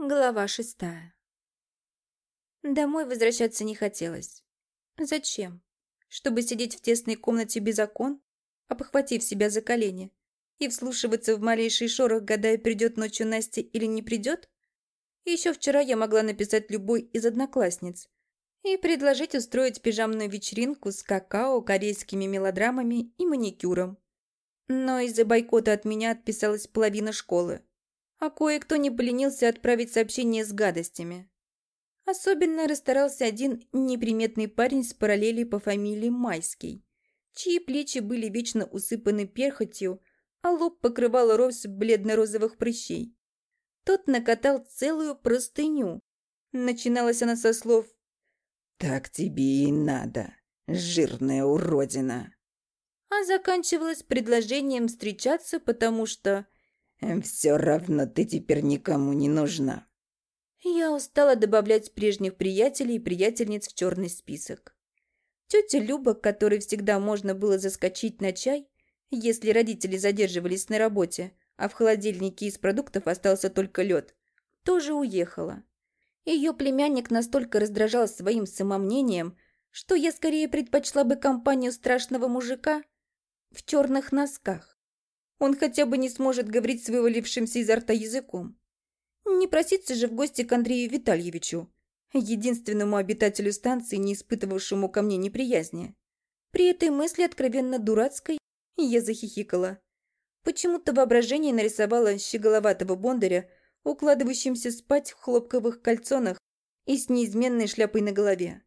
Глава шестая. Домой возвращаться не хотелось. Зачем? Чтобы сидеть в тесной комнате без окон, обхватив себя за колени, и вслушиваться в малейший шорох, гадая, придет ночью Настя или не придет? Еще вчера я могла написать любой из одноклассниц и предложить устроить пижамную вечеринку с какао, корейскими мелодрамами и маникюром. Но из-за бойкота от меня отписалась половина школы а кое-кто не поленился отправить сообщение с гадостями. Особенно расстарался один неприметный парень с параллелей по фамилии Майский, чьи плечи были вечно усыпаны перхотью, а лоб покрывал роз бледно-розовых прыщей. Тот накатал целую простыню. Начиналась она со слов «Так тебе и надо, жирная уродина». А заканчивалась предложением встречаться, потому что «Все равно ты теперь никому не нужна». Я устала добавлять прежних приятелей и приятельниц в черный список. Тетя Люба, которой всегда можно было заскочить на чай, если родители задерживались на работе, а в холодильнике из продуктов остался только лед, тоже уехала. Ее племянник настолько раздражал своим самомнением, что я скорее предпочла бы компанию страшного мужика в черных носках. Он хотя бы не сможет говорить с вывалившимся изо рта языком. Не проситься же в гости к Андрею Витальевичу, единственному обитателю станции, не испытывавшему ко мне неприязни. При этой мысли, откровенно дурацкой, я захихикала. Почему-то воображение нарисовало щеголоватого бондаря, укладывающимся спать в хлопковых кальцонах и с неизменной шляпой на голове.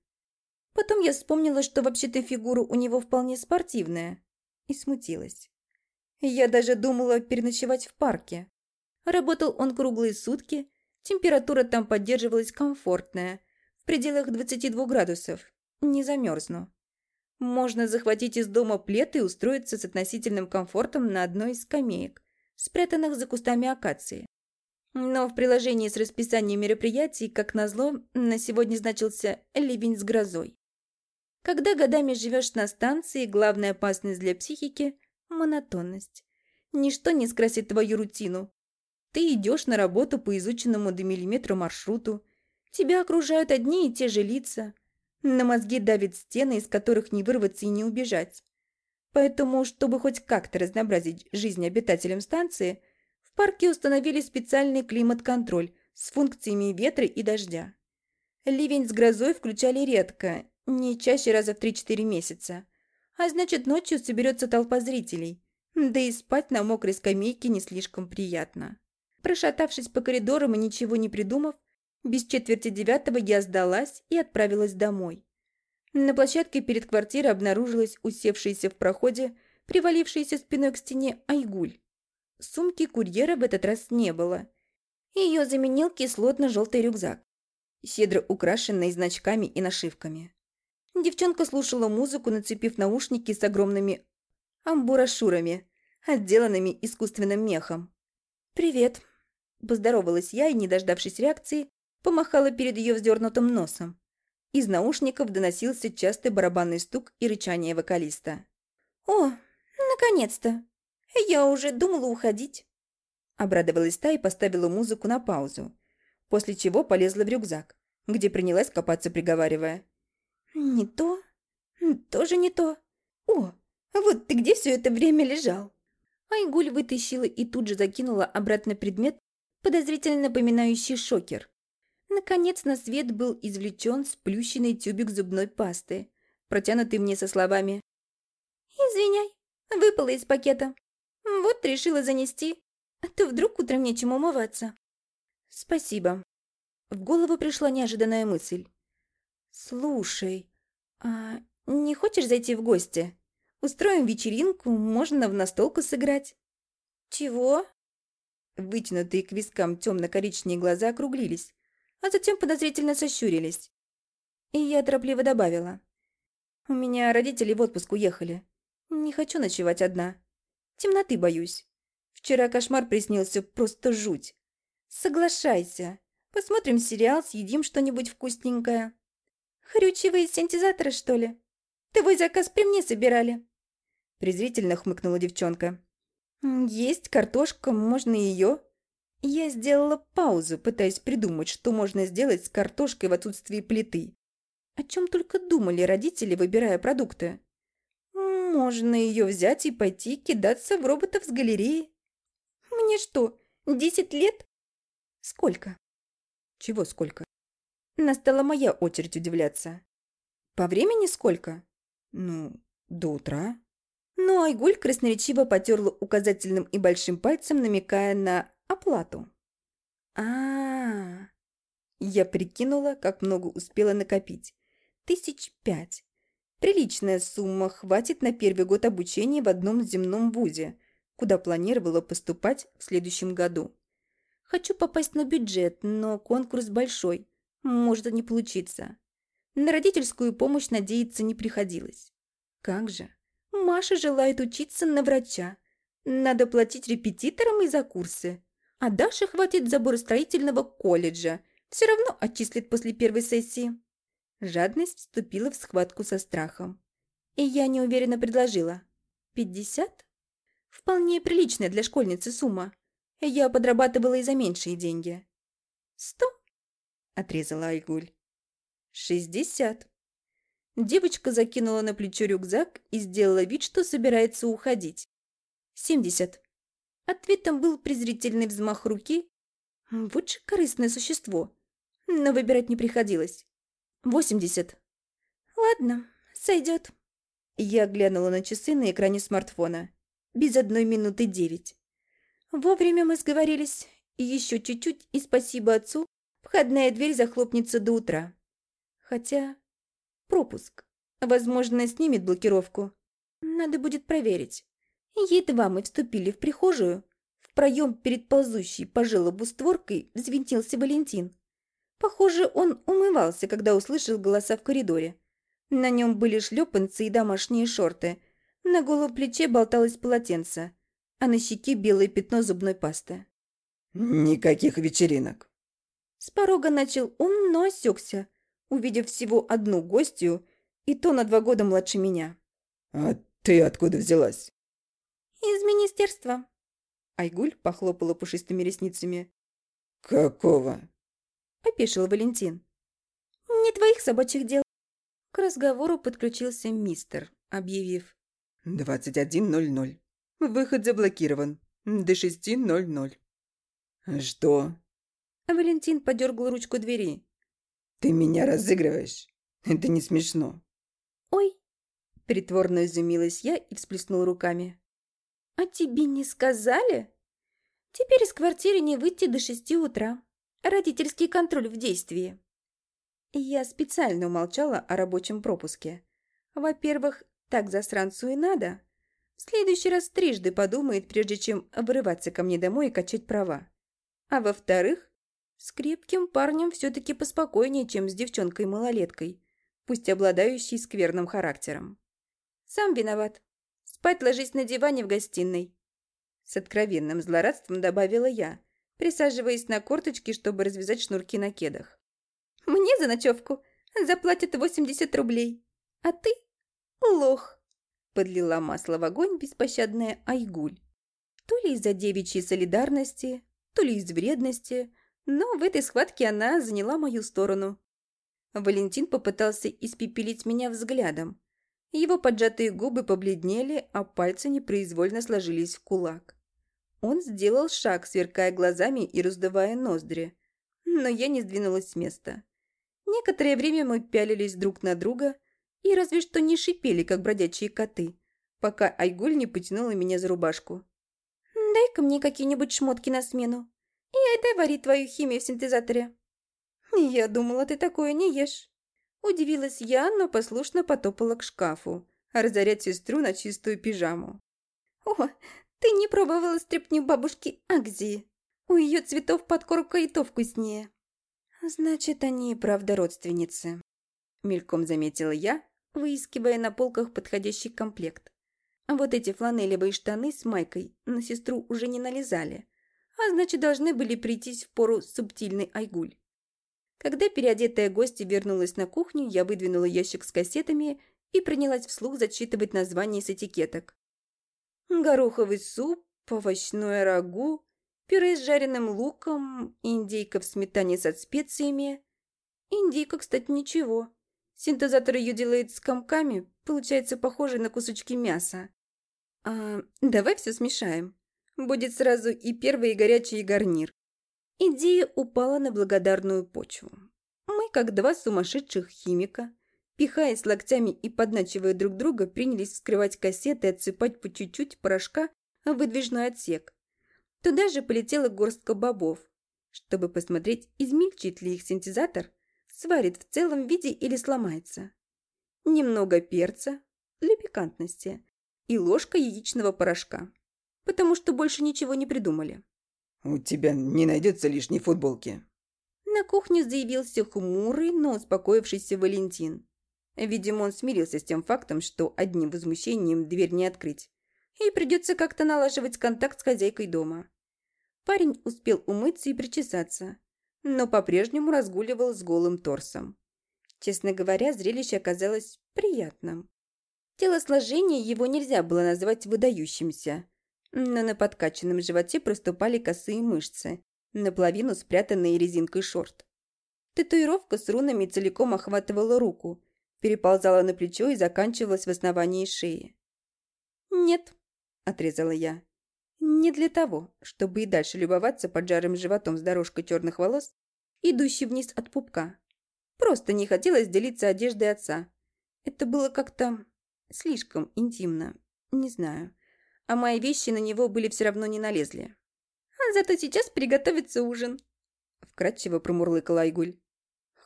Потом я вспомнила, что вообще-то фигура у него вполне спортивная, и смутилась. Я даже думала переночевать в парке. Работал он круглые сутки, температура там поддерживалась комфортная, в пределах 22 градусов. Не замерзну. Можно захватить из дома плед и устроиться с относительным комфортом на одной из скамеек, спрятанных за кустами акации. Но в приложении с расписанием мероприятий, как назло, на сегодня значился ливень с грозой. Когда годами живешь на станции, главная опасность для психики монотонность. Ничто не скрасит твою рутину. Ты идешь на работу по изученному до миллиметра маршруту. Тебя окружают одни и те же лица. На мозги давит стены, из которых не вырваться и не убежать. Поэтому, чтобы хоть как-то разнообразить жизнь обитателям станции, в парке установили специальный климат-контроль с функциями ветра и дождя. Ливень с грозой включали редко, не чаще раза в 3-4 месяца. А значит, ночью соберется толпа зрителей. Да и спать на мокрой скамейке не слишком приятно. Прошатавшись по коридорам и ничего не придумав, без четверти девятого я сдалась и отправилась домой. На площадке перед квартирой обнаружилась усевшаяся в проходе, привалившаяся спиной к стене Айгуль. Сумки курьера в этот раз не было. Ее заменил кислотно-желтый рюкзак, щедро украшенный значками и нашивками. Девчонка слушала музыку, нацепив наушники с огромными амбурашурами, отделанными искусственным мехом. «Привет», – поздоровалась я и, не дождавшись реакции, помахала перед ее вздернутым носом. Из наушников доносился частый барабанный стук и рычание вокалиста. «О, наконец-то! Я уже думала уходить!» Обрадовалась та и поставила музыку на паузу, после чего полезла в рюкзак, где принялась копаться, приговаривая. «Не то, тоже не то. О, вот ты где все это время лежал?» Айгуль вытащила и тут же закинула обратно предмет, подозрительно напоминающий шокер. Наконец на свет был извлечен сплющенный тюбик зубной пасты, протянутый мне со словами «Извиняй, выпала из пакета. Вот решила занести, а то вдруг утром нечем умываться». «Спасибо». В голову пришла неожиданная мысль. «Слушай, а не хочешь зайти в гости? Устроим вечеринку, можно в настолку сыграть». «Чего?» Вытянутые к вискам темно-коричневые глаза округлились, а затем подозрительно сощурились. И я торопливо добавила. «У меня родители в отпуск уехали. Не хочу ночевать одна. Темноты боюсь. Вчера кошмар приснился, просто жуть. Соглашайся. Посмотрим сериал, съедим что-нибудь вкусненькое. «Хрючевые синтезаторы, что ли? Твой заказ при мне собирали?» Презрительно хмыкнула девчонка. «Есть картошка, можно ее. Я сделала паузу, пытаясь придумать, что можно сделать с картошкой в отсутствии плиты. О чем только думали родители, выбирая продукты. Можно ее взять и пойти кидаться в роботов с галереи. Мне что, десять лет? Сколько? Чего сколько? Настала моя очередь удивляться. По времени сколько? Ну, до утра. Но Айгуль красноречиво потерла указательным и большим пальцем, намекая на оплату. а, -а, -а. Я прикинула, как много успела накопить. Тысяч пять. Приличная сумма хватит на первый год обучения в одном земном вузе, куда планировала поступать в следующем году. Хочу попасть на бюджет, но конкурс большой. Может и не получиться. На родительскую помощь надеяться не приходилось. Как же? Маша желает учиться на врача. Надо платить репетиторам и за курсы. А Даше хватит забора строительного колледжа. Все равно отчислит после первой сессии. Жадность вступила в схватку со страхом. И я неуверенно предложила. «Пятьдесят?» Вполне приличная для школьницы сумма. Я подрабатывала и за меньшие деньги. «Сто?» – отрезала Айгуль. «Шестьдесят». Девочка закинула на плечо рюкзак и сделала вид, что собирается уходить. «Семьдесят». Ответом был презрительный взмах руки. Вот же корыстное существо. Но выбирать не приходилось. «Восемьдесят». «Ладно, сойдет». Я глянула на часы на экране смартфона. Без одной минуты девять. Вовремя мы сговорились. Еще чуть-чуть, и спасибо отцу, входная дверь захлопнется до утра. Хотя... Пропуск. Возможно, снимет блокировку. Надо будет проверить. Едва мы вступили в прихожую, в проем перед ползущей по желобу створкой взвинтился Валентин. Похоже, он умывался, когда услышал голоса в коридоре. На нем были шлепанцы и домашние шорты. На голом плече болталось полотенце, а на щеке белое пятно зубной пасты. «Никаких вечеринок!» С порога начал он, но осекся, увидев всего одну гостью, и то на два года младше меня. «А ты откуда взялась?» «Из министерства». Айгуль похлопала пушистыми ресницами. «Какого?» – опешил Валентин. «Не твоих собачьих дел». К разговору подключился мистер, объявив. «Двадцать один ноль ноль. Выход заблокирован. До шести ноль ноль». «Что?» Валентин подергал ручку двери. «Ты меня разыгрываешь? Это не смешно». «Ой!» – притворно изумилась я и всплеснула руками. «А тебе не сказали? Теперь из квартиры не выйти до шести утра». Родительский контроль в действии. Я специально умолчала о рабочем пропуске. Во-первых, так засранцу и надо. В следующий раз трижды подумает, прежде чем обрываться ко мне домой и качать права. А во-вторых, с крепким парнем все-таки поспокойнее, чем с девчонкой-малолеткой, пусть обладающей скверным характером. Сам виноват. Спать ложись на диване в гостиной. С откровенным злорадством добавила я – присаживаясь на корточки, чтобы развязать шнурки на кедах. «Мне за ночевку заплатят 80 рублей, а ты – лох!» Подлила масло в огонь беспощадная Айгуль. То ли из-за девичьей солидарности, то ли из вредности, но в этой схватке она заняла мою сторону. Валентин попытался испепелить меня взглядом. Его поджатые губы побледнели, а пальцы непроизвольно сложились в кулак. Он сделал шаг, сверкая глазами и раздувая ноздри. Но я не сдвинулась с места. Некоторое время мы пялились друг на друга и разве что не шипели, как бродячие коты, пока Айгуль не потянула меня за рубашку. «Дай-ка мне какие-нибудь шмотки на смену. И айдай вари твою химию в синтезаторе». «Я думала, ты такое не ешь». Удивилась я, но послушно потопала к шкафу, разорять сестру на чистую пижаму. «О, ты не пробовала стряпню бабушки Агзии? У ее цветов подкормка и то вкуснее. Значит, они и правда родственницы. Мельком заметила я, выискивая на полках подходящий комплект. А вот эти фланелевые штаны с майкой на сестру уже не налезали, а значит, должны были прийтись в пору субтильный айгуль. Когда переодетая гостья вернулась на кухню, я выдвинула ящик с кассетами и принялась вслух зачитывать названия с этикеток гороховый суп, овощное рагу, пюре с жареным луком, индейка в сметане со специями. Индейка, кстати, ничего. Синтезатор ее делает с комками, получается похожей на кусочки мяса. А, давай все смешаем. Будет сразу и первый, горячий, гарнир. Идея упала на благодарную почву. Мы, как два сумасшедших химика, пихаясь локтями и подначивая друг друга, принялись вскрывать кассеты и отсыпать по чуть-чуть порошка в выдвижной отсек. Туда же полетела горстка бобов, чтобы посмотреть, измельчит ли их синтезатор, сварит в целом виде или сломается. Немного перца для пикантности и ложка яичного порошка, потому что больше ничего не придумали. «У тебя не найдется лишней футболки?» На кухне заявился хмурый, но успокоившийся Валентин. Видимо, он смирился с тем фактом, что одним возмущением дверь не открыть, и придется как-то налаживать контакт с хозяйкой дома. Парень успел умыться и причесаться, но по-прежнему разгуливал с голым торсом. Честно говоря, зрелище оказалось приятным. Телосложение его нельзя было назвать выдающимся, но на подкачанном животе проступали косые мышцы, наполовину спрятанные резинкой шорт. Татуировка с рунами целиком охватывала руку, переползала на плечо и заканчивалась в основании шеи. «Нет», — отрезала я, — «не для того, чтобы и дальше любоваться поджарым животом с дорожкой черных волос, идущей вниз от пупка. Просто не хотелось делиться одеждой отца. Это было как-то слишком интимно, не знаю а мои вещи на него были все равно не налезли. А зато сейчас приготовится ужин. Вкратчиво промурлыкала Айгуль.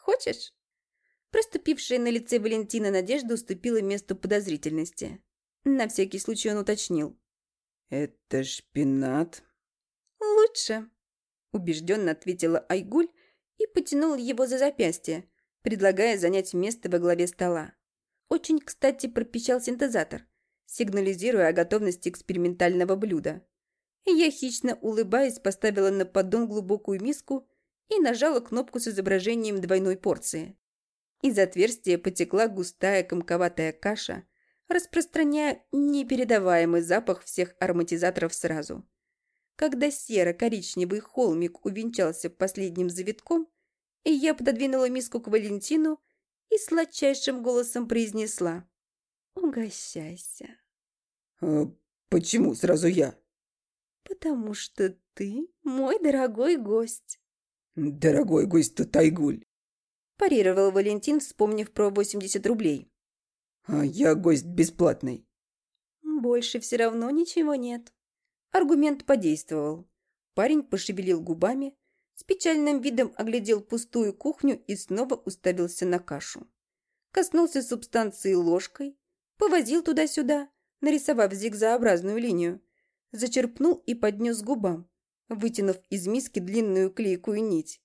Хочешь? Проступившая на лице Валентина надежда уступила месту подозрительности. На всякий случай он уточнил. «Это шпинат?» «Лучше», — убежденно ответила Айгуль и потянула его за запястье, предлагая занять место во главе стола. Очень, кстати, пропищал синтезатор — сигнализируя о готовности экспериментального блюда. Я, хищно улыбаясь, поставила на поддон глубокую миску и нажала кнопку с изображением двойной порции. Из отверстия потекла густая комковатая каша, распространяя непередаваемый запах всех ароматизаторов сразу. Когда серо-коричневый холмик увенчался последним завитком, я пододвинула миску к Валентину и сладчайшим голосом произнесла «Угощайся». «А почему сразу я?» «Потому что ты мой дорогой гость». «Дорогой гость тут Тайгуль», – парировал Валентин, вспомнив про 80 рублей. «А я гость бесплатный». «Больше все равно ничего нет». Аргумент подействовал. Парень пошевелил губами, с печальным видом оглядел пустую кухню и снова уставился на кашу. Коснулся субстанции ложкой, повозил туда-сюда, нарисовав зигзообразную линию, зачерпнул и поднес губам, вытянув из миски длинную клейкую нить.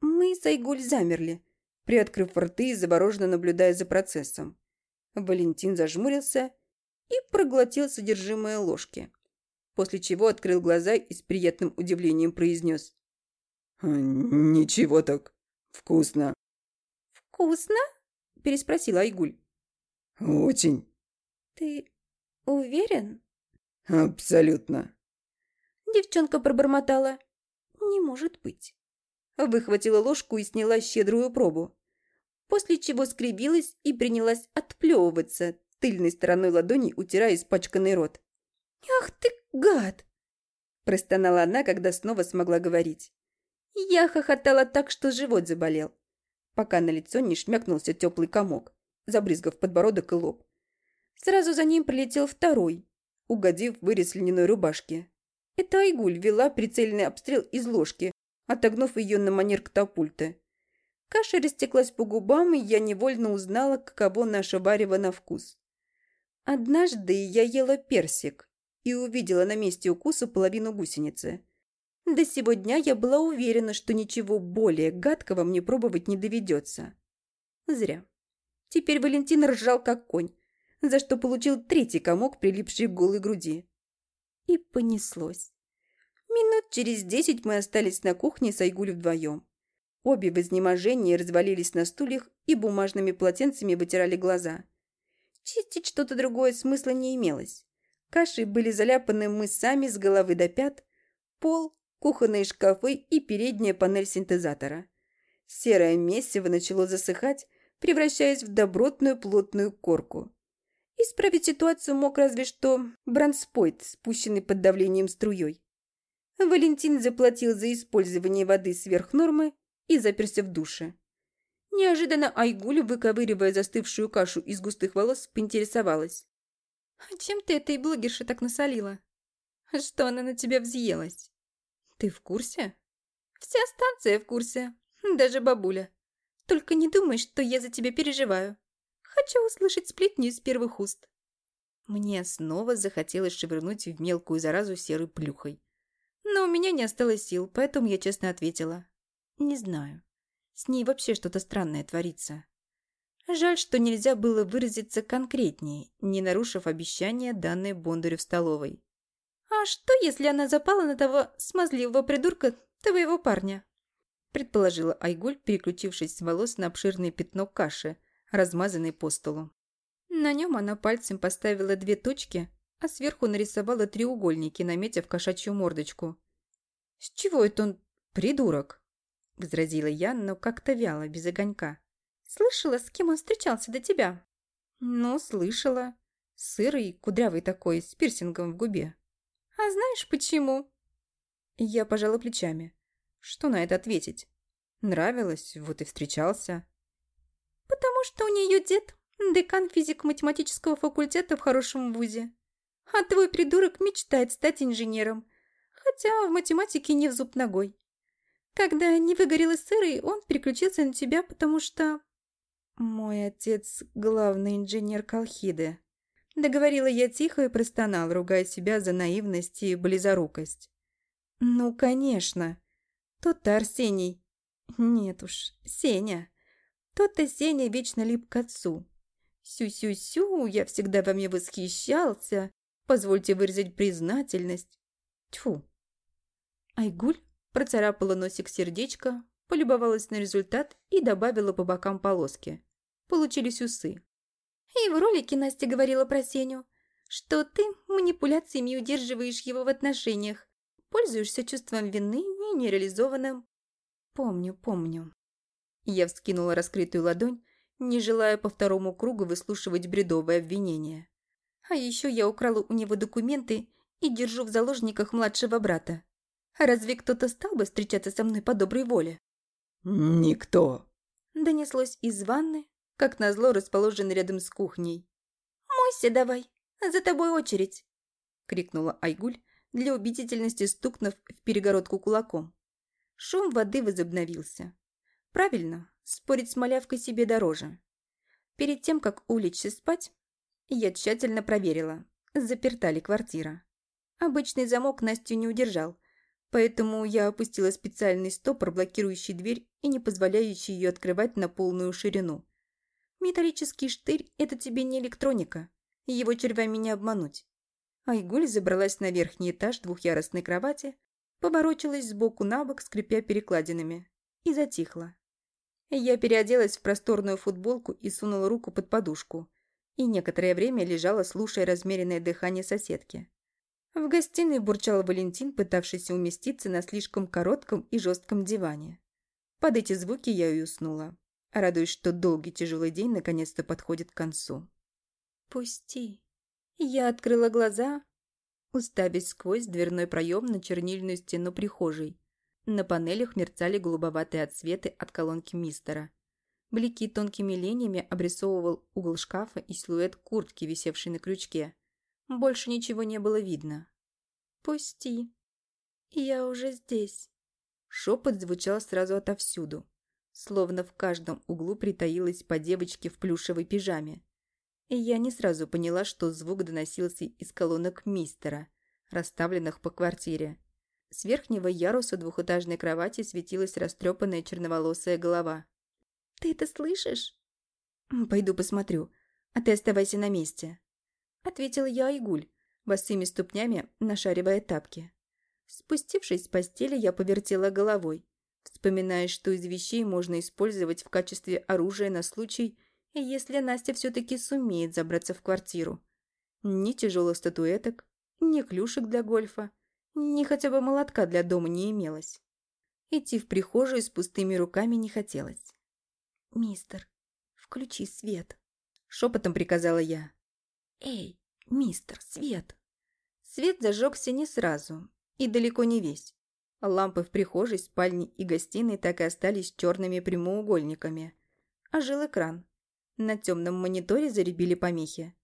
Мы с Айгуль замерли, приоткрыв рты и завороженно наблюдая за процессом. Валентин зажмурился и проглотил содержимое ложки, после чего открыл глаза и с приятным удивлением произнес. «А, «Ничего так. Вкусно». «Вкусно?» – переспросила Айгуль. «Очень». «Ты уверен?» «Абсолютно». Девчонка пробормотала. «Не может быть». Выхватила ложку и сняла щедрую пробу. После чего скривилась и принялась отплевываться, тыльной стороной ладони утирая испачканный рот. «Ах ты, гад!» Простонала она, когда снова смогла говорить. Я хохотала так, что живот заболел, пока на лицо не шмякнулся теплый комок забрызгав подбородок и лоб. Сразу за ним прилетел второй, угодив в вырез льняной рубашки. Это Айгуль вела прицельный обстрел из ложки, отогнув ее на манер катапульты. Каша растеклась по губам, и я невольно узнала, каково наше варево на вкус. Однажды я ела персик и увидела на месте укуса половину гусеницы. До сего дня я была уверена, что ничего более гадкого мне пробовать не доведется. Зря. Теперь Валентин ржал как конь, за что получил третий комок, прилипший к голой груди. И понеслось. Минут через десять мы остались на кухне с Айгуль вдвоем. Обе в изнеможении развалились на стульях и бумажными полотенцами вытирали глаза. Чистить что-то другое смысла не имелось. Кашей были заляпаны мы сами с головы до пят, пол кухонные шкафы и передняя панель синтезатора. Серое месиво начало засыхать, превращаясь в добротную плотную корку. Исправить ситуацию мог разве что бронспойт, спущенный под давлением струей. Валентин заплатил за использование воды сверх нормы и заперся в душе. Неожиданно Айгуль, выковыривая застывшую кашу из густых волос, поинтересовалась. «А чем ты этой блогерше так насолила? Что она на тебя взъелась?» «Ты в курсе?» «Вся станция в курсе. Даже бабуля. Только не думай, что я за тебя переживаю. Хочу услышать сплетню из первых уст». Мне снова захотелось шевырнуть в мелкую заразу серой плюхой. Но у меня не осталось сил, поэтому я честно ответила. «Не знаю». С ней вообще что-то странное творится. Жаль, что нельзя было выразиться конкретнее, не нарушив обещание, данное Бондарю в столовой. «А что, если она запала на того смазливого придурка, твоего парня?» Предположила Айгуль, переключившись с волос на обширное пятно каши, размазанной по столу. На нем она пальцем поставила две точки, а сверху нарисовала треугольники, наметив кошачью мордочку. «С чего это он придурок?» – возразила я, но как-то вяло, без огонька. «Слышала, с кем он встречался до тебя?» «Ну, слышала. Сырый, кудрявый такой, с пирсингом в губе». «А знаешь, почему?» Я пожала плечами. Что на это ответить? Нравилось, вот и встречался. «Потому что у нее дед, декан физико-математического факультета в хорошем вузе. А твой придурок мечтает стать инженером, хотя в математике не в зуб ногой. Когда не выгорел из сырой, он переключился на тебя, потому что... Мой отец — главный инженер Колхиды. Договорила я тихо и простонал, ругая себя за наивность и близорукость. Ну, конечно. Тот-то Арсений. Нет уж, Сеня. Тот-то Сеня вечно лип к отцу. Сю-сю-сю, я всегда вами восхищался. Позвольте выразить признательность. Тьфу. Айгуль Процарапала носик сердечко, полюбовалась на результат и добавила по бокам полоски. Получились усы. И в ролике Настя говорила про Сеню, что ты манипуляциями удерживаешь его в отношениях, пользуешься чувством вины и нереализованным. Помню, помню. Я вскинула раскрытую ладонь, не желая по второму кругу выслушивать бредовое обвинение. А еще я украла у него документы и держу в заложниках младшего брата. Разве кто-то стал бы встречаться со мной по доброй воле? «Никто!» Донеслось из ванны, как назло расположенной рядом с кухней. «Мойся давай, за тобой очередь!» Крикнула Айгуль, для убедительности стукнув в перегородку кулаком. Шум воды возобновился. Правильно, спорить с малявкой себе дороже. Перед тем, как улечься спать, я тщательно проверила, заперта ли квартира. Обычный замок Настю не удержал, Поэтому я опустила специальный стопор, блокирующий дверь и не позволяющий ее открывать на полную ширину. Металлический штырь – это тебе не электроника. Его червями не обмануть. Айгуль забралась на верхний этаж двухъярусной кровати, поворочилась сбоку на бок, скрипя перекладинами, и затихла. Я переоделась в просторную футболку и сунула руку под подушку, и некоторое время лежала, слушая размеренное дыхание соседки. В гостиной бурчал Валентин, пытавшийся уместиться на слишком коротком и жестком диване. Под эти звуки я и уснула, радуясь, что долгий тяжелый день наконец-то подходит к концу. «Пусти». Я открыла глаза, уставясь сквозь дверной проем на чернильную стену прихожей. На панелях мерцали голубоватые отсветы от колонки мистера. Блики тонкими линиями обрисовывал угол шкафа и силуэт куртки, висевшей на крючке. Больше ничего не было видно. «Пусти. Я уже здесь». Шепот звучал сразу отовсюду. Словно в каждом углу притаилась по девочке в плюшевой пижаме. И я не сразу поняла, что звук доносился из колонок мистера, расставленных по квартире. С верхнего яруса двухэтажной кровати светилась растрепанная черноволосая голова. «Ты это слышишь?» «Пойду посмотрю, а ты оставайся на месте». Ответила я Айгуль, босыми ступнями нашаривая тапки. Спустившись с постели, я повертела головой, вспоминая, что из вещей можно использовать в качестве оружия на случай, если Настя все-таки сумеет забраться в квартиру. Ни тяжелых статуэток, ни клюшек для гольфа, Ни хотя бы молотка для дома не имелось. Идти в прихожую с пустыми руками не хотелось. «Мистер, включи свет», — шепотом приказала я. «Эй, мистер, свет!» Свет зажегся не сразу и далеко не весь. Лампы в прихожей, спальне и гостиной так и остались черными прямоугольниками. Ожил экран. На темном мониторе заребили помехи.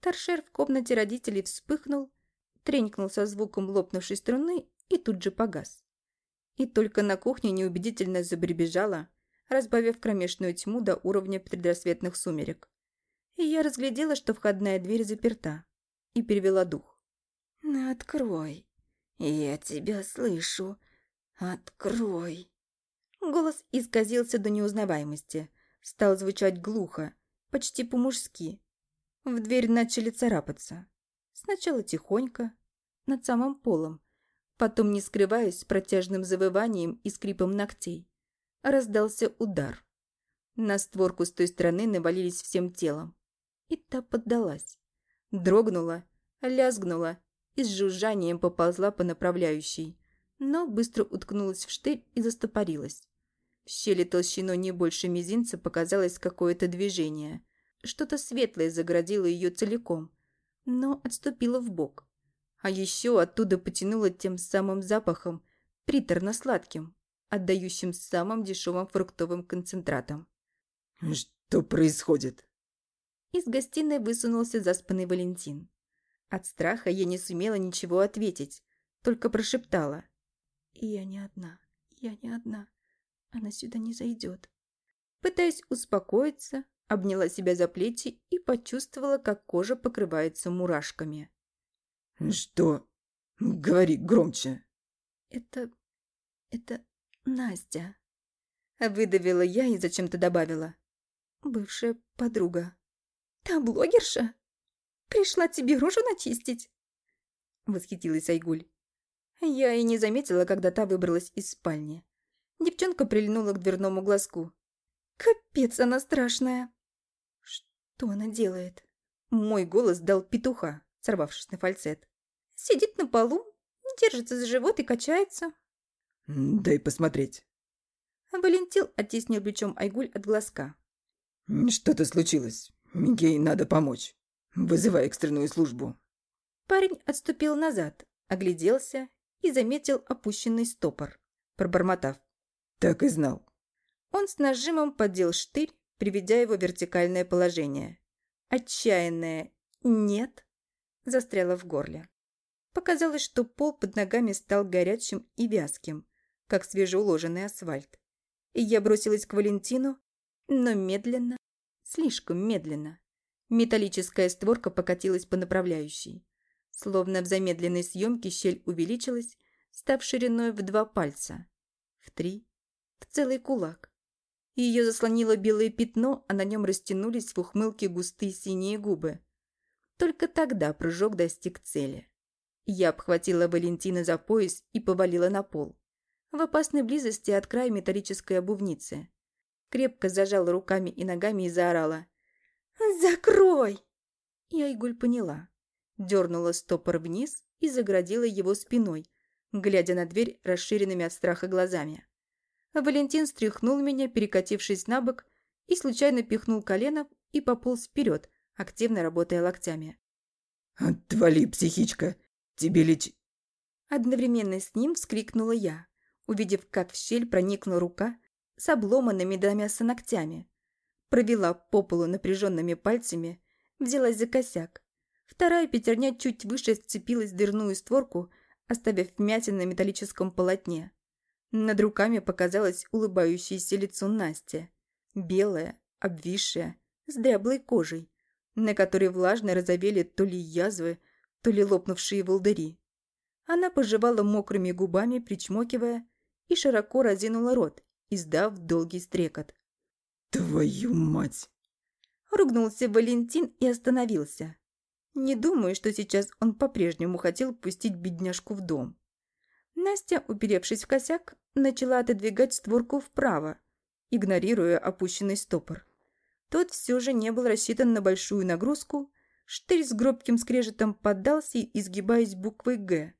Торшер в комнате родителей вспыхнул, тренькнул со звуком лопнувшей струны и тут же погас. И только на кухне неубедительно забребежала, разбавив кромешную тьму до уровня предрассветных сумерек. И я разглядела, что входная дверь заперта, и перевела дух. «Открой, я тебя слышу, открой». Голос исказился до неузнаваемости, стал звучать глухо, почти по-мужски. В дверь начали царапаться. Сначала тихонько, над самым полом, потом, не скрываясь, протяжным завыванием и скрипом ногтей. Раздался удар. На створку с той стороны навалились всем телом. И та поддалась. Дрогнула, лязгнула и с жужжанием поползла по направляющей, но быстро уткнулась в штырь и застопорилась. В щели толщиной не больше мизинца показалось какое-то движение. Что-то светлое загородило ее целиком, но отступило в бок. А еще оттуда потянуло тем самым запахом, приторно-сладким, отдающим самым дешевым фруктовым концентратом. «Что происходит?» Из гостиной высунулся заспанный Валентин. От страха я не сумела ничего ответить, только прошептала. «Я не одна, я не одна. Она сюда не зайдет». Пытаясь успокоиться, обняла себя за плечи и почувствовала, как кожа покрывается мурашками. «Что? Говори громче». «Это... это Настя». Выдавила я и зачем-то добавила. «Бывшая подруга». «Та блогерша? Пришла тебе рожу начистить?» Восхитилась Айгуль. Я и не заметила, когда та выбралась из спальни. Девчонка прильнула к дверному глазку. «Капец она страшная!» «Что она делает?» Мой голос дал петуха, сорвавшись на фальцет. «Сидит на полу, держится за живот и качается». «Дай посмотреть». Валентил оттеснил плечом Айгуль от глазка. «Что-то случилось. Ей надо помочь. Вызывай экстренную службу». Парень отступил назад, огляделся и заметил опущенный стопор, пробормотав. «Так и знал». Он с нажимом поддел штырь, приведя его в вертикальное положение. Отчаянное «нет» застряло в горле. Показалось, что пол под ногами стал горячим и вязким, как свежеуложенный асфальт. И я бросилась к Валентину, но медленно, Слишком медленно. Металлическая створка покатилась по направляющей. Словно в замедленной съемке щель увеличилась, став шириной в два пальца. В три. В целый кулак. Ее заслонило белое пятно, а на нем растянулись в ухмылке густые синие губы. Только тогда прыжок достиг цели. Я обхватила Валентина за пояс и повалила на пол. В опасной близости от края металлической обувницы крепко зажала руками и ногами и заорала. «Закрой!» И Айгуль поняла. Дернула стопор вниз и заградила его спиной, глядя на дверь расширенными от страха глазами. Валентин стряхнул меня, перекатившись на бок, и случайно пихнул коленом и пополз вперед, активно работая локтями. «Отвали, психичка! Тебе лечь...» Одновременно с ним вскрикнула я, увидев, как в щель проникла рука с обломанными до мяса ногтями. Провела по полу напряженными пальцами, взялась за косяк. Вторая пятерня чуть выше сцепилась в дверную створку, оставив вмятин на металлическом полотне. Над руками показалось улыбающееся лицо Насти. Белое, обвисшее, с дряблой кожей, на которой влажно разовели то ли язвы, то ли лопнувшие волдыри. Она пожевала мокрыми губами, причмокивая, и широко разинула рот, издав долгий стрекот. «Твою мать!» Ругнулся Валентин и остановился. Не думаю, что сейчас он по-прежнему хотел пустить бедняжку в дом. Настя, уперевшись в косяк, начала отодвигать створку вправо, игнорируя опущенный стопор. Тот все же не был рассчитан на большую нагрузку, штырь с гробким скрежетом поддался, изгибаясь буквой «Г».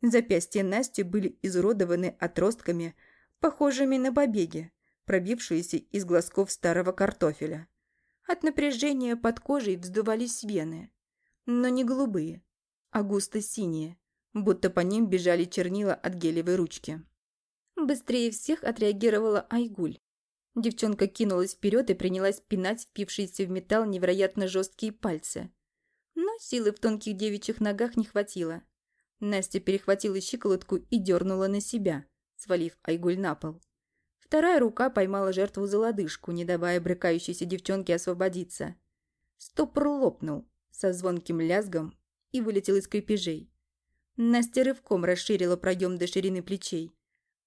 Запястья Насти были изуродованы отростками, похожими на побеги, пробившиеся из глазков старого картофеля. От напряжения под кожей вздувались вены, но не голубые, а густо-синие, будто по ним бежали чернила от гелевой ручки. Быстрее всех отреагировала Айгуль. Девчонка кинулась вперед и принялась пинать впившиеся в металл невероятно жесткие пальцы. Но силы в тонких девичьих ногах не хватило. Настя перехватила щиколотку и дернула на себя, свалив Айгуль на пол. Вторая рука поймала жертву за лодыжку, не давая брыкающейся девчонке освободиться. Стопор лопнул со звонким лязгом и вылетел из крепежей. Настя рывком расширила проем до ширины плечей,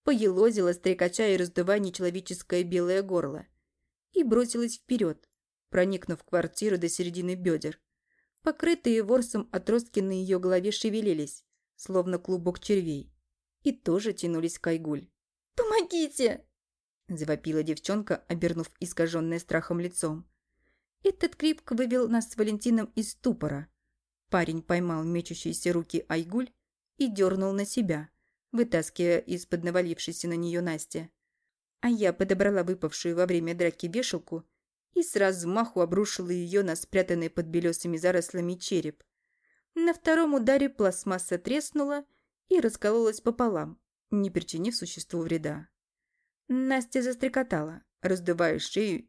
поелозила, стрекача и раздувая нечеловеческое белое горло, и бросилась вперед, проникнув в квартиру до середины бедер. Покрытые ворсом отростки на ее голове шевелились, словно клубок червей, и тоже тянулись к Айгуль. «Помогите!» – завопила девчонка, обернув искаженное страхом лицом. Этот крик вывел нас с Валентином из ступора. Парень поймал мечущиеся руки Айгуль и дернул на себя, вытаскивая из-под навалившейся на нее Насти. А я подобрала выпавшую во время драки вешалку и с размаху обрушила ее на спрятанный под белесыми зарослями череп. На втором ударе пластмасса треснула и раскололась пополам, не причинив существу вреда. Настя застрекотала, раздувая шею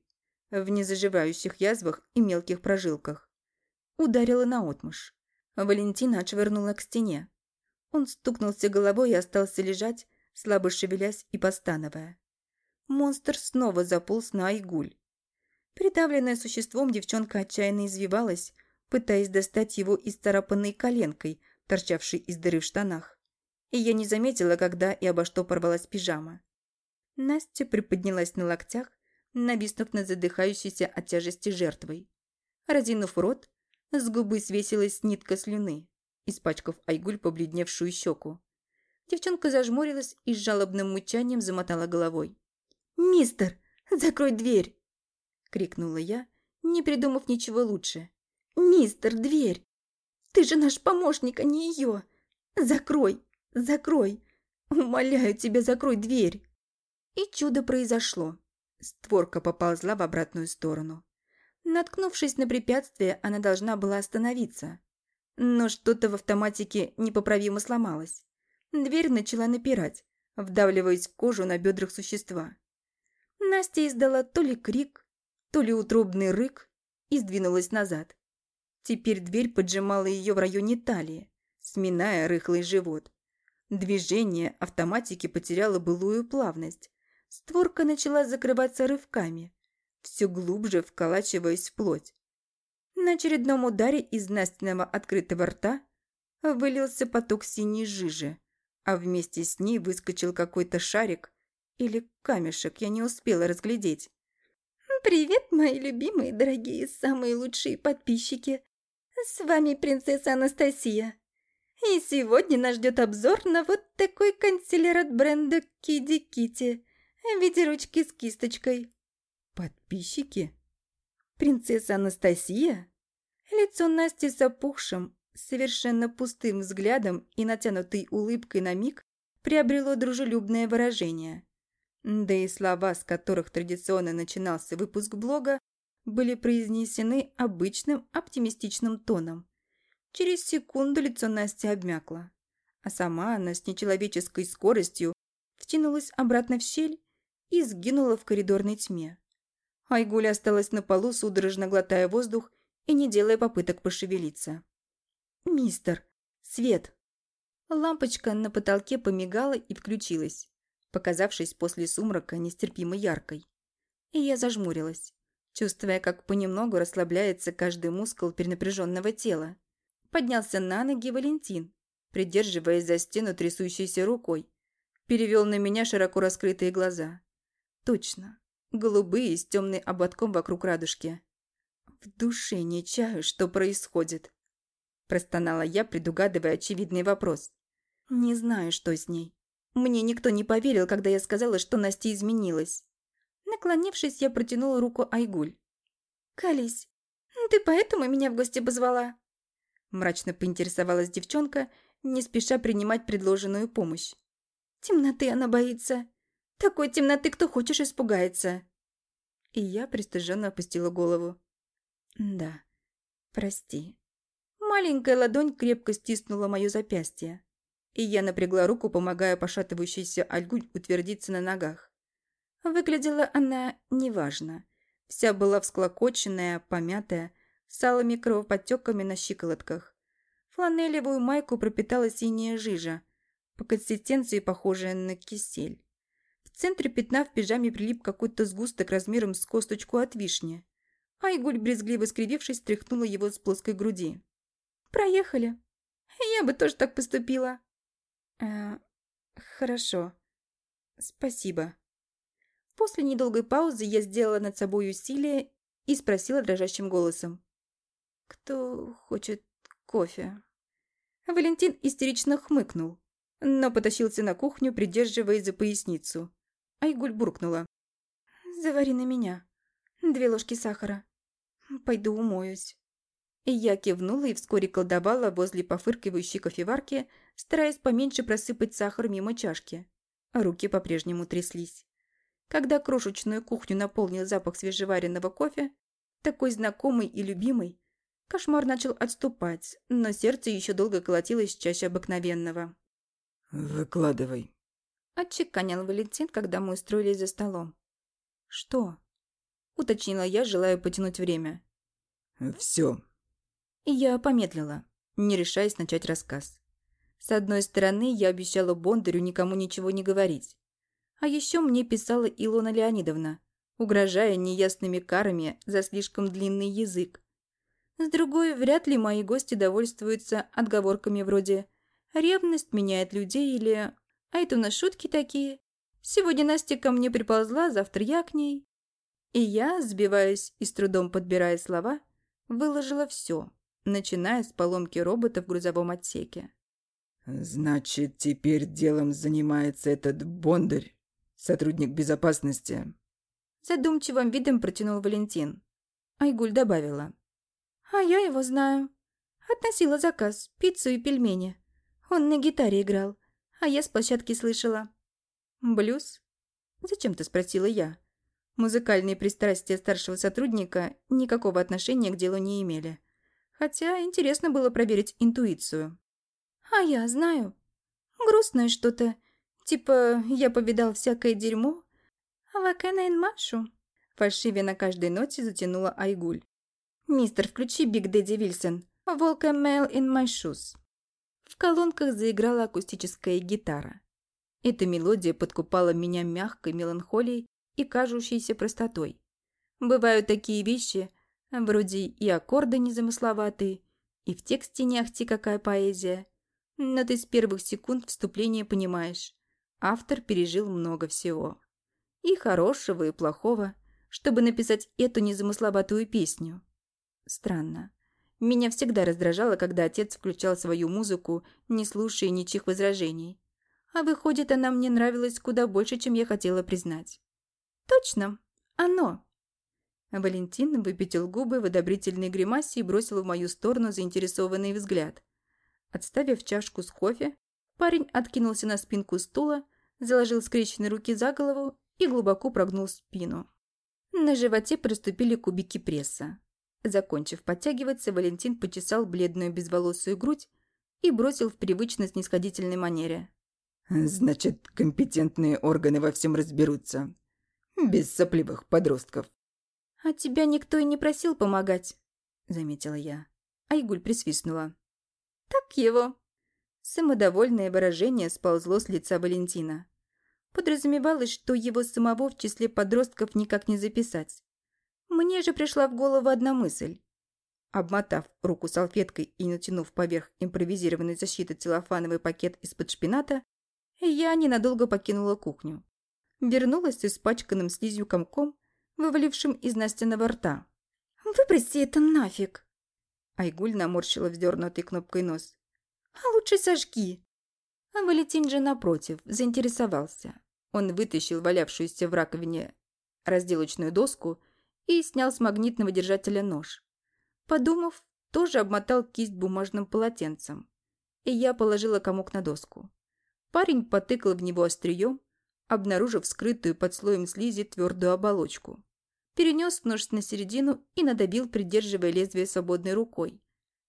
в незаживающих язвах и мелких прожилках. Ударила наотмашь. Валентина отшвырнула к стене, он стукнулся головой и остался лежать, слабо шевелясь и постановая. Монстр снова заполз на Айгуль. Придавленная существом, девчонка отчаянно извивалась, пытаясь достать его из царапанной коленкой, торчавшей из дыры в штанах. И я не заметила, когда и обо что порвалась пижама. Настя приподнялась на локтях, нависнув над задыхающейся от тяжести жертвой. Разинув рот, с губы свесилась нитка слюны испачкав Айгуль побледневшую щеку. Девчонка зажмурилась и с жалобным мычанием замотала головой. «Мистер, закрой дверь!» — крикнула я, не придумав ничего лучше. «Мистер, дверь! Ты же наш помощник, а не ее! Закрой! Закрой! Умоляю тебя, закрой дверь!» И чудо произошло. Створка поползла в обратную сторону. Наткнувшись на препятствие, она должна была остановиться. Но что-то в автоматике непоправимо сломалось. Дверь начала напирать, вдавливаясь в кожу на бедрах существа. Настя издала то ли крик, то ли утробный рык и сдвинулась назад. Теперь дверь поджимала ее в районе талии, сминая рыхлый живот. Движение автоматики потеряло былую плавность. Створка начала закрываться рывками, все глубже вколачиваясь в плоть. На очередном ударе из Настиного открытого рта вылился поток синей жижи, а вместе с ней выскочил какой-то шарик или камешек, я не успела разглядеть. «Привет, мои любимые, дорогие, самые лучшие подписчики! С вами принцесса Анастасия. И сегодня нас ждет обзор на вот такой консилер от бренда Киди Кити в виде ручки с кисточкой». «Подписчики?» «Принцесса Анастасия?» Лицо Насти с опухшим, совершенно пустым взглядом и натянутой улыбкой на миг приобрело дружелюбное выражение. Да и слова, с которых традиционно начинался выпуск блога, были произнесены обычным оптимистичным тоном. Через секунду лицо Насти обмякло, а сама она с нечеловеческой скоростью втянулась обратно в щель и сгинула в коридорной тьме. Айгуля осталась на полу, судорожно глотая воздух и не делая попыток пошевелиться. «Мистер! Свет!» Лампочка на потолке помигала и включилась, показавшись после сумрака нестерпимо яркой. И я зажмурилась, чувствуя, как понемногу расслабляется каждый мускул перенапряженного тела. Поднялся на ноги Валентин, придерживаясь за стену трясущейся рукой. Перевел на меня широко раскрытые глаза. Точно, голубые с темным ободком вокруг радужки. В душе не чаю, что происходит. Простонала я, предугадывая очевидный вопрос. Не знаю, что с ней. Мне никто не поверил, когда я сказала, что Настя изменилась. Наклонившись, я протянула руку Айгуль. «Кались, ты поэтому меня в гости позвала?» Мрачно поинтересовалась девчонка не спеша принимать предложенную помощь. «Темноты она боится. Такой темноты кто хочешь испугается». И я пристыженно опустила голову. «Да, прости». Маленькая ладонь крепко стиснула мое запястье, и я напрягла руку, помогая пошатывающейся Альгуль утвердиться на ногах. Выглядела она неважно. Вся была всклокоченная, помятая, с алыми кровоподтеками на щиколотках. Фланелевую майку пропитала синяя жижа, по консистенции похожая на кисель. В центре пятна в пижаме прилип какой-то сгусток размером с косточку от вишни. Айгуль, брезгливо скривившись, стряхнула его с плоской груди. «Проехали. Я бы тоже так поступила». «Э, хорошо. Спасибо». После недолгой паузы я сделала над собой усилие и спросила дрожащим голосом. «Кто хочет кофе?» Валентин истерично хмыкнул, но потащился на кухню, придерживая за поясницу. Айгуль буркнула. «Завари на меня. Две ложки сахара. Пойду умоюсь». И я кивнула и вскоре колдовала возле пофыркивающей кофеварки, стараясь поменьше просыпать сахар мимо чашки. Руки по-прежнему тряслись. Когда крошечную кухню наполнил запах свежеваренного кофе, такой знакомый и любимый, кошмар начал отступать, но сердце еще долго колотилось чаще обыкновенного. «Выкладывай», – отчеканил Валентин, когда мы устроились за столом. «Что?» – уточнила я, желая потянуть время. «Все». Я помедлила, не решаясь начать рассказ. С одной стороны, я обещала Бондарю никому ничего не говорить. А еще мне писала Илона Леонидовна, угрожая неясными карами за слишком длинный язык. С другой, вряд ли мои гости довольствуются отговорками вроде «ревность меняет людей» или «а это у нас шутки такие». Сегодня Настя ко мне приползла, завтра я к ней. И я, сбиваясь и с трудом подбирая слова, выложила все, начиная с поломки робота в грузовом отсеке. «Значит, теперь делом занимается этот Бондарь?» сотрудник безопасности». Задумчивым видом протянул Валентин. Айгуль добавила. «А я его знаю. Относила заказ, пиццу и пельмени. Он на гитаре играл, а я с площадки слышала». «Блюз?» Зачем-то спросила я. Музыкальные пристрастия старшего сотрудника никакого отношения к делу не имели. Хотя интересно было проверить интуицию. «А я знаю. Грустное что-то. Типа, я повидал всякое дерьмо. А ваканайн машу. Фальшиве на каждой ноте затянула Айгуль. «Мистер, включи Биг Дэдди Вильсон. Welcome mail in my shoes». В колонках заиграла акустическая гитара. Эта мелодия подкупала меня мягкой меланхолией и кажущейся простотой. Бывают такие вещи, вроде и аккорды незамысловатые, и в тексте не ахти какая поэзия, но ты с первых секунд вступления понимаешь, автор пережил много всего. И хорошего, и плохого, чтобы написать эту незамысловатую песню. Странно. Меня всегда раздражало, когда отец включал свою музыку, не слушая ничьих возражений. А выходит, она мне нравилась куда больше, чем я хотела признать. «Точно! Оно!» Валентин выпятил губы в одобрительной гримасе и бросил в мою сторону заинтересованный взгляд. Отставив чашку с кофе, парень откинулся на спинку стула заложил скрещенные руки за голову и глубоко прогнул спину. На животе проступили кубики пресса. Закончив подтягиваться, Валентин почесал бледную безволосую грудь и бросил в привычно снисходительной манере. «Значит, компетентные органы во всем разберутся. Без сопливых подростков». «А тебя никто и не просил помогать», — заметила я. Айгуль присвистнула. «Так его». Самодовольное выражение сползло с лица Валентина. Подразумевалось, что его самого в числе подростков никак не записать. Мне же пришла в голову одна мысль. Обмотав руку салфеткой и натянув поверх импровизированной защиты целлофановый пакет из-под шпината, я ненадолго покинула кухню. Вернулась с испачканным слизью комком, вывалившим из Настиного рта. «Выброси это нафиг!» Айгуль наморщила вздернутый кнопкой нос. «А лучше сожги!» А Валентин же, напротив, заинтересовался. Он вытащил валявшуюся в раковине разделочную доску и снял с магнитного держателя нож. Подумав, тоже обмотал кисть бумажным полотенцем. и я положила комок на доску. Парень потыкал в него острием, обнаружив скрытую под слоем слизи твердую оболочку. Перенес нож на середину и надавил, придерживая лезвие свободной рукой.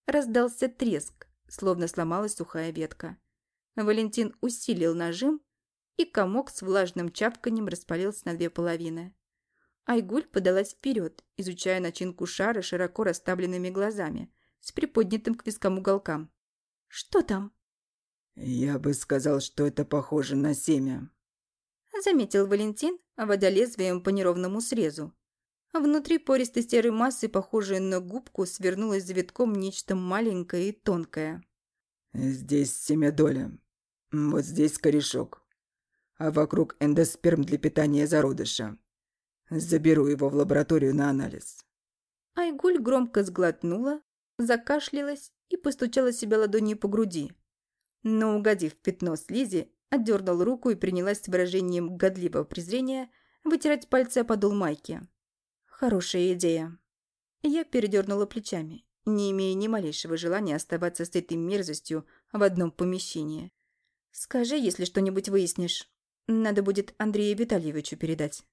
Раздался треск, словно сломалась сухая ветка. Валентин усилил нажим, и комок с влажным чавканием распалился на две половины. Айгуль подалась вперед, изучая начинку шара широко расставленными глазами, с приподнятым к вискам уголкам. «Что там?» «Я бы сказал, что это похоже на семя», — заметил Валентин, водя лезвием по неровному срезу. Внутри пористой серой массы, похожей на губку, свернулось завитком нечто маленькое и тонкое. «Здесь семя доля. Вот здесь корешок. А вокруг эндосперм для питания зародыша. Заберу его в лабораторию на анализ». Айгуль громко сглотнула, закашлялась и постучала себя ладонью по груди. Но, угодив пятно слизи, отдернул руку и принялась с выражением годливого презрения вытирать пальцы подол майки. Хорошая идея. Я передернула плечами, не имея ни малейшего желания оставаться с этой мерзостью в одном помещении. Скажи, если что-нибудь выяснишь. Надо будет Андрею Витальевичу передать.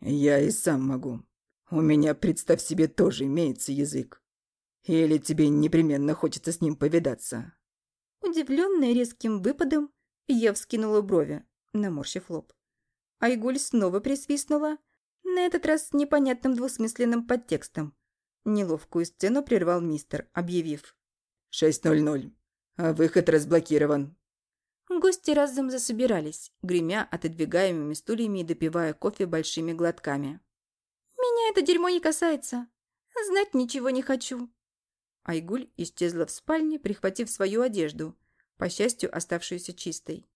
Я и сам могу. У меня, представь себе, тоже имеется язык. Или тебе непременно хочется с ним повидаться?» Удивленная резким выпадом, я вскинула брови, наморщив лоб. Айгуль снова присвистнула, на этот раз с непонятным двусмысленным подтекстом. Неловкую сцену прервал мистер, объявив. «6.00. А выход разблокирован». Гости разом засобирались, гремя отодвигаемыми стульями и допивая кофе большими глотками. «Меня это дерьмо не касается. Знать ничего не хочу», Айгуль исчезла в спальне, прихватив свою одежду, по счастью, оставшуюся чистой.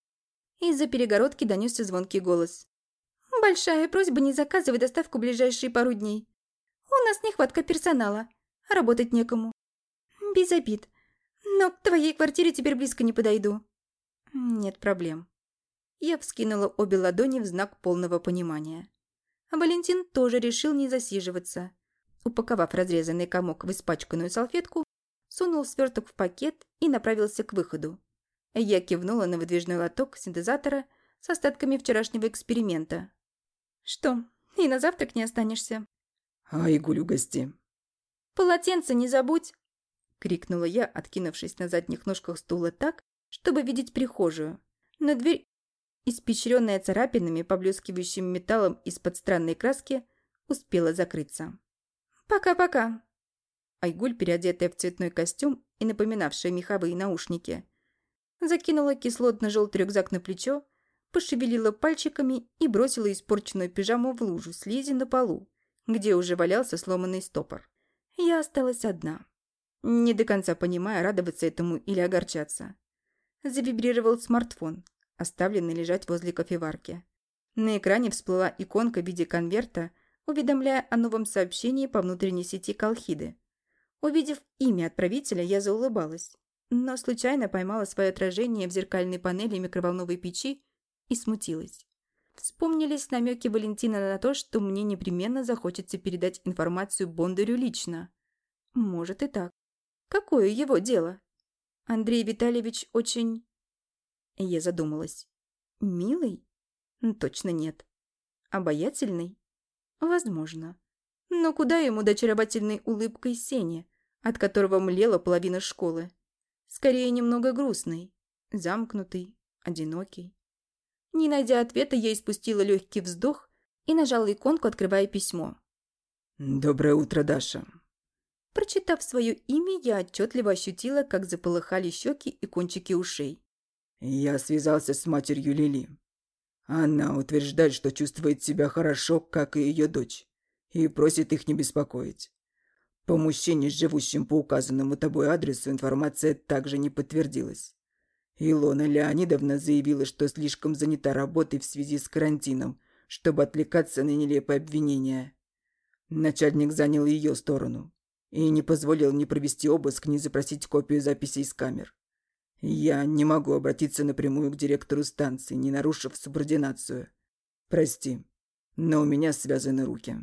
Из-за перегородки донесся звонкий голос. «Большая просьба не заказывать доставку ближайшие пару дней. У нас нехватка персонала, а работать некому. Без обид, но к твоей квартире теперь близко не подойду». «Нет проблем». Я вскинула обе ладони в знак полного понимания. Валентин тоже решил не засиживаться. Упаковав разрезанный комок в испачканную салфетку, сунул сверток в пакет и направился к выходу. Я кивнула на выдвижной лоток синтезатора с остатками вчерашнего эксперимента. «Что, и на завтрак не останешься?» «Ай, гулю гости!» «Полотенце не забудь!» — крикнула я, откинувшись на задних ножках стула так, чтобы видеть прихожую. Но дверь, испещренная царапинами, поблескивающим металлом из-под странной краски, успела закрыться. «Пока-пока!» Айгуль, переодетая в цветной костюм и напоминавшая меховые наушники, закинула кислотно-желтый рюкзак на плечо, пошевелила пальчиками и бросила испорченную пижаму в лужу слизи на полу, где уже валялся сломанный стопор. Я осталась одна, не до конца понимая, радоваться этому или огорчаться. Завибрировал смартфон, оставленный лежать возле кофеварки. На экране всплыла иконка в виде конверта уведомляя о новом сообщении по внутренней сети Колхиды. Увидев имя отправителя, я заулыбалась, но случайно поймала свое отражение в зеркальной панели микроволновой печи и смутилась. Вспомнились намеки Валентина на то, что мне непременно захочется передать информацию Бондарю лично. Может и так. Какое его дело? Андрей Витальевич очень... Я задумалась. Милый? Точно нет. Обаятельный? Возможно. Но куда ему до улыбкой Сени, от которого млела половина школы? Скорее, немного грустный, замкнутый, одинокий. Не найдя ответа, я испустила легкий вздох и нажала иконку, открывая письмо. «Доброе утро, Даша». Прочитав свое имя, я отчетливо ощутила, как заполыхали щеки и кончики ушей. «Я связался с матерью Лили. Она утверждает, что чувствует себя хорошо, как и ее дочь, и просит их не беспокоить. По мужчине, живущим по указанному тобой адресу, информация также не подтвердилась. Илона Леонидовна заявила, что слишком занята работой в связи с карантином, чтобы отвлекаться на нелепые обвинения. Начальник занял ее сторону и не позволил ни провести обыск, ни запросить копию записей с камер. Я не могу обратиться напрямую к директору станции, не нарушив субординацию. Прости, но у меня связаны руки.